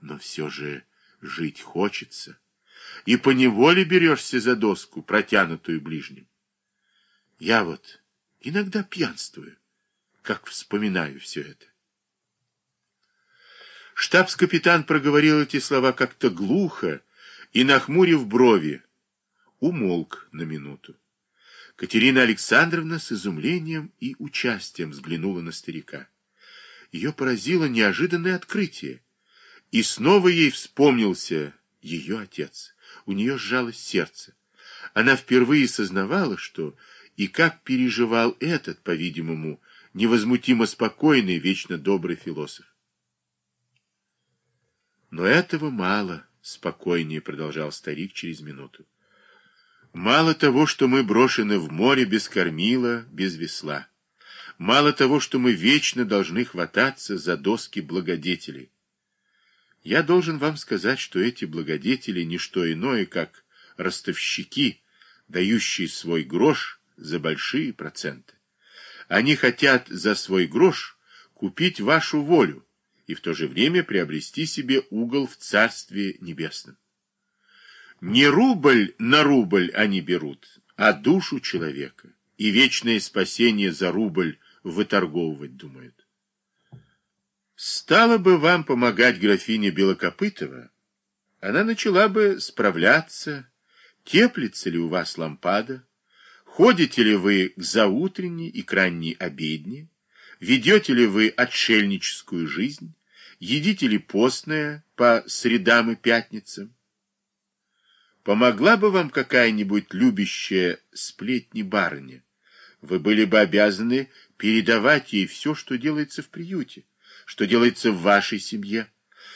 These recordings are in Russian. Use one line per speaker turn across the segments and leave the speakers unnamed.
Но все же жить хочется, и поневоле берешься за доску, протянутую ближним. Я вот иногда пьянствую, как вспоминаю все это. Штабс-капитан проговорил эти слова как-то глухо и, нахмурив брови, умолк на минуту. Катерина Александровна с изумлением и участием взглянула на старика. Ее поразило неожиданное открытие. И снова ей вспомнился ее отец. У нее сжалось сердце. Она впервые сознавала, что и как переживал этот, по-видимому, невозмутимо спокойный, вечно добрый философ. Но этого мало, спокойнее продолжал старик через минуту. Мало того, что мы брошены в море без кормила, без весла. Мало того, что мы вечно должны хвататься за доски благодетелей. Я должен вам сказать, что эти благодетели не что иное, как ростовщики, дающие свой грош за большие проценты. Они хотят за свой грош купить вашу волю и в то же время приобрести себе угол в Царстве Небесном. Не рубль на рубль они берут, а душу человека, и вечное спасение за рубль выторговывать думают. Стало бы вам помогать графиня Белокопытова, она начала бы справляться, теплится ли у вас лампада, ходите ли вы к заутренней и к обедне, ведете ли вы отшельническую жизнь, едите ли постное по средам и пятницам, Помогла бы вам какая-нибудь любящая сплетни барыня. Вы были бы обязаны передавать ей все, что делается в приюте, что делается в вашей семье,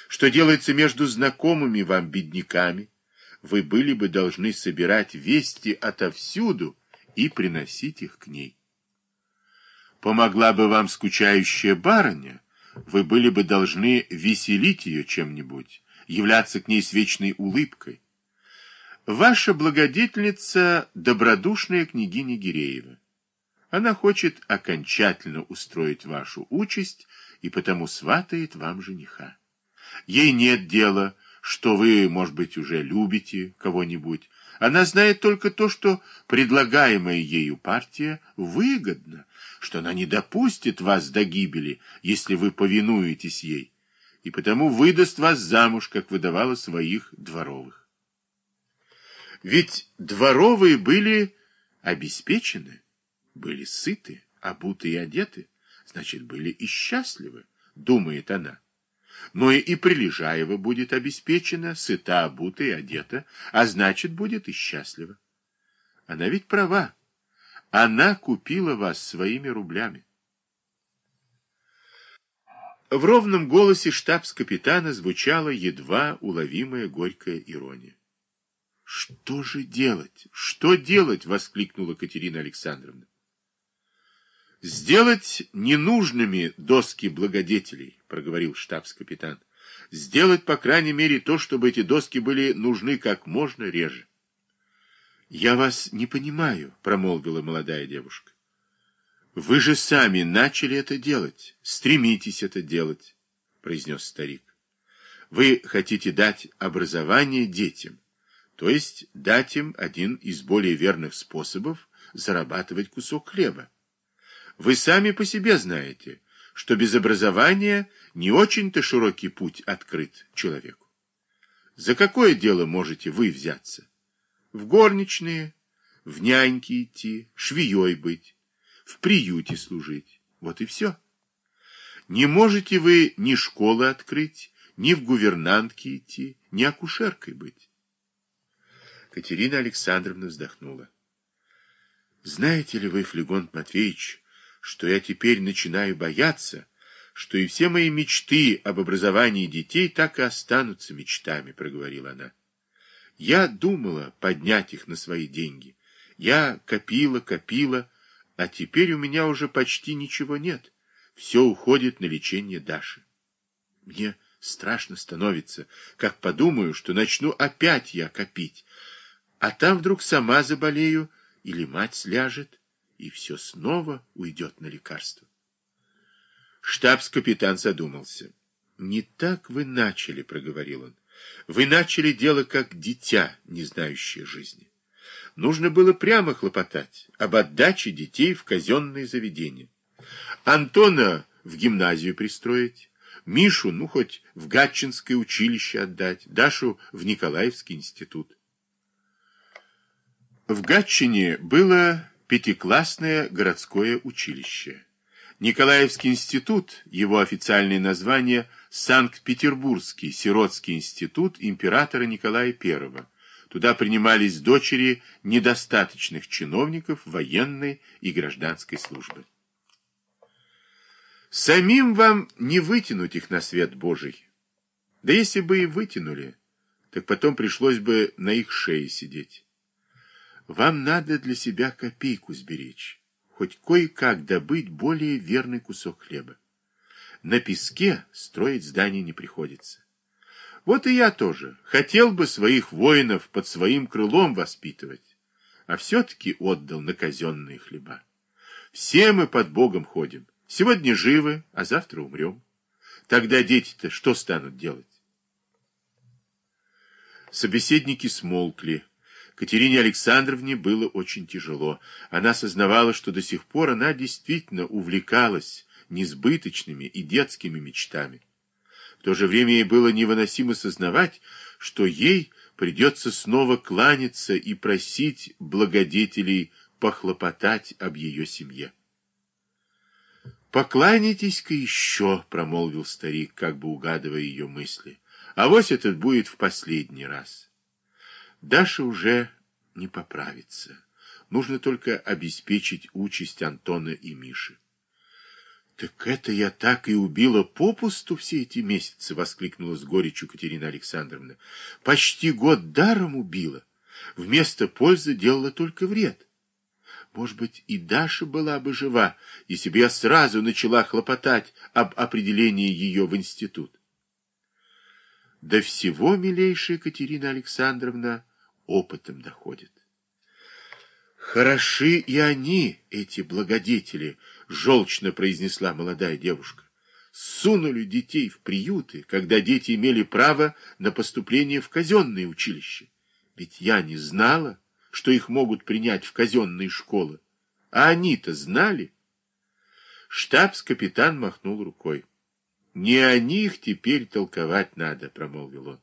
что делается между знакомыми вам бедняками. Вы были бы должны собирать вести отовсюду и приносить их к ней. Помогла бы вам скучающая барыня, вы были бы должны веселить ее чем-нибудь, являться к ней с вечной улыбкой, Ваша благодетельница — добродушная княгиня Гиреева. Она хочет окончательно устроить вашу участь и потому сватает вам жениха. Ей нет дела, что вы, может быть, уже любите кого-нибудь. Она знает только то, что предлагаемая ею партия выгодна, что она не допустит вас до гибели, если вы повинуетесь ей, и потому выдаст вас замуж, как выдавала своих дворовых. Ведь дворовые были обеспечены, были сыты, обуты и одеты, значит, были и счастливы, думает она. Но и Прилежаева будет обеспечена, сыта, обута и одета, а значит, будет и счастлива. Она ведь права. Она купила вас своими рублями. В ровном голосе штабс-капитана звучала едва уловимая горькая ирония. Что же делать? Что делать? воскликнула Катерина Александровна. Сделать ненужными доски благодетелей, проговорил штабс-капитан. Сделать, по крайней мере, то, чтобы эти доски были нужны как можно реже. Я вас не понимаю, промолвила молодая девушка. Вы же сами начали это делать. Стремитесь это делать, произнес старик. Вы хотите дать образование детям то есть дать им один из более верных способов зарабатывать кусок хлеба. Вы сами по себе знаете, что без образования не очень-то широкий путь открыт человеку. За какое дело можете вы взяться? В горничные, в няньки идти, швеей быть, в приюте служить. Вот и все. Не можете вы ни школы открыть, ни в гувернантки идти, ни акушеркой быть. Катерина Александровна вздохнула. Знаете ли вы, Флегон Матвеевич, что я теперь начинаю бояться, что и все мои мечты об образовании детей так и останутся мечтами, проговорила она. Я думала поднять их на свои деньги. Я копила, копила, а теперь у меня уже почти ничего нет. Все уходит на лечение Даши. Мне страшно становится, как подумаю, что начну опять я копить, а там вдруг сама заболею или мать сляжет, и все снова уйдет на лекарство. Штабс-капитан задумался. Не так вы начали, проговорил он. Вы начали дело как дитя, не знающее жизни. Нужно было прямо хлопотать об отдаче детей в казенные заведения. Антона в гимназию пристроить, Мишу, ну, хоть в Гатчинское училище отдать, Дашу в Николаевский институт. В Гатчине было пятиклассное городское училище. Николаевский институт, его официальное название Санкт-Петербургский сиротский институт императора Николая I. Туда принимались дочери недостаточных чиновников военной и гражданской службы. Самим вам не вытянуть их на свет Божий. Да если бы и вытянули, так потом пришлось бы на их шее сидеть. Вам надо для себя копейку сберечь хоть кое-как добыть более верный кусок хлеба. На песке строить здание не приходится. Вот и я тоже хотел бы своих воинов под своим крылом воспитывать, а все-таки отдал на казенные хлеба. Все мы под Богом ходим. Сегодня живы, а завтра умрем. Тогда дети-то что станут делать? Собеседники смолкли. Катерине Александровне было очень тяжело. Она сознавала, что до сих пор она действительно увлекалась несбыточными и детскими мечтами. В то же время ей было невыносимо сознавать, что ей придется снова кланяться и просить благодетелей похлопотать об ее семье. «Покланяйтесь-ка еще», — промолвил старик, как бы угадывая ее мысли. «А вось этот будет в последний раз». Даша уже не поправится. Нужно только обеспечить участь Антона и Миши. «Так это я так и убила попусту все эти месяцы!» — воскликнула с горечью Катерина Александровна. «Почти год даром убила. Вместо пользы делала только вред. Может быть, и Даша была бы жива, если бы я сразу начала хлопотать об определении ее в институт». До всего, милейшая Катерина Александровна, — опытом доходит. «Хороши и они, эти благодетели», — желчно произнесла молодая девушка. «Сунули детей в приюты, когда дети имели право на поступление в казенные училища. Ведь я не знала, что их могут принять в казенные школы. А они-то знали». Штабс-капитан махнул рукой. «Не о них теперь толковать надо», — промолвил он.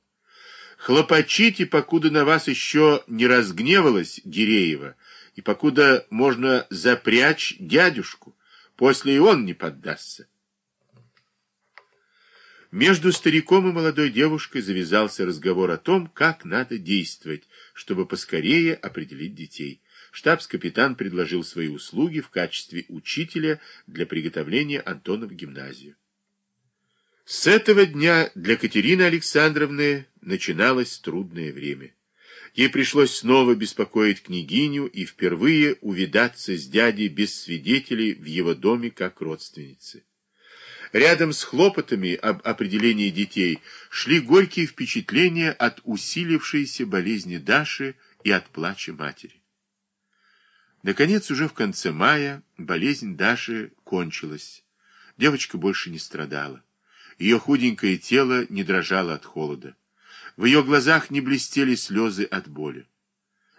Хлопочите, покуда на вас еще не разгневалась Гиреева, и покуда можно запрячь дядюшку, после и он не поддастся. Между стариком и молодой девушкой завязался разговор о том, как надо действовать, чтобы поскорее определить детей. Штабс-капитан предложил свои услуги в качестве учителя для приготовления Антона в гимназию. С этого дня для Катерины Александровны начиналось трудное время. Ей пришлось снова беспокоить княгиню и впервые увидаться с дядей без свидетелей в его доме как родственницы. Рядом с хлопотами об определении детей шли горькие впечатления от усилившейся болезни Даши и от плача матери. Наконец, уже в конце мая болезнь Даши кончилась. Девочка больше не страдала. Ее худенькое тело не дрожало от холода. В ее глазах не блестели слезы от боли.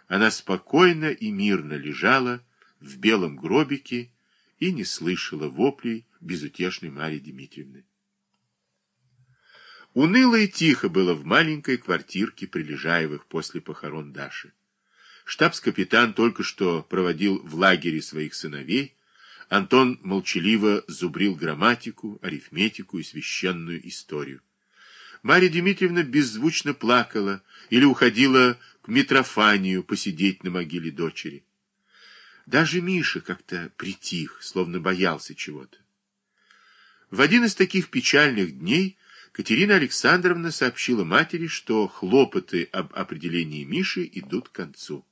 Она спокойно и мирно лежала в белом гробике и не слышала воплей безутешной Марьи Дмитриевны. Уныло и тихо было в маленькой квартирке Прилежаевых после похорон Даши. Штабс-капитан только что проводил в лагере своих сыновей, Антон молчаливо зубрил грамматику, арифметику и священную историю. Марья Дмитриевна беззвучно плакала или уходила к Митрофанию посидеть на могиле дочери. Даже Миша как-то притих, словно боялся чего-то. В один из таких печальных дней Катерина Александровна сообщила матери, что хлопоты об определении Миши идут к концу.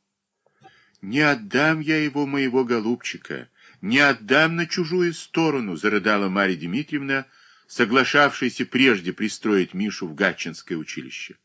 «Не отдам я его, моего голубчика», не отдам на чужую сторону, зарыдала Марья Дмитриевна, соглашавшаяся прежде пристроить Мишу в Гатчинское училище.